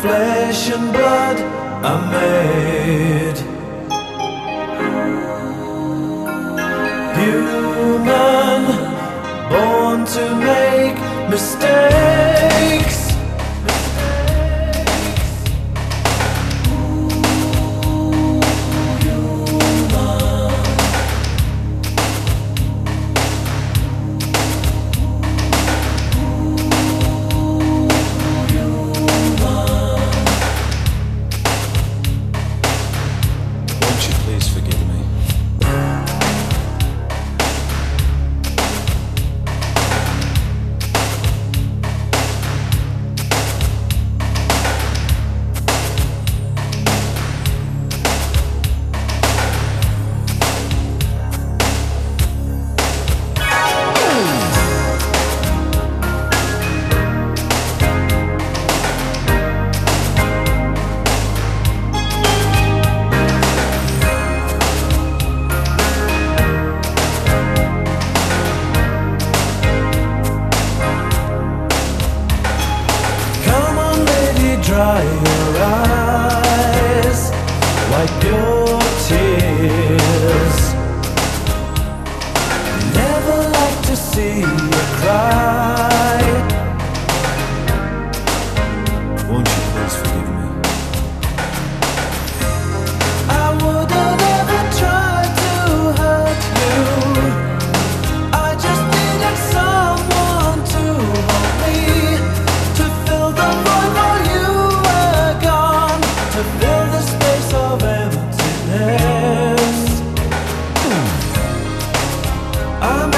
flesh and blood are made. Human, born to make mistakes. dry your eyes like yours. I'm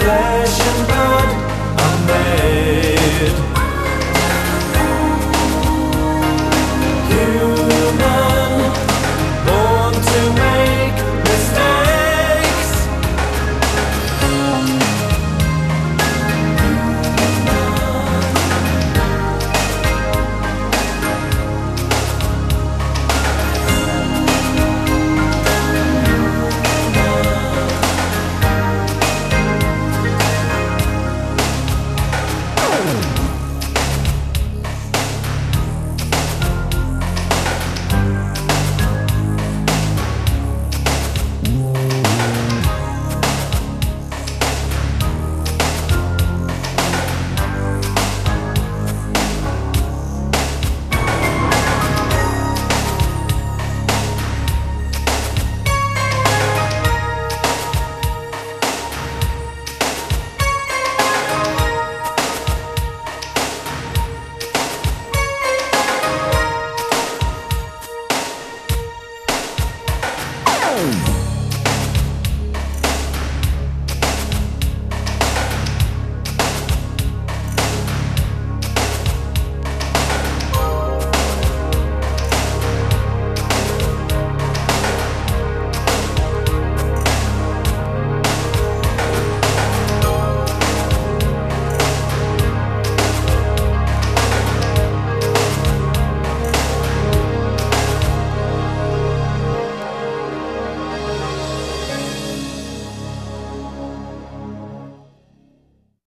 flag.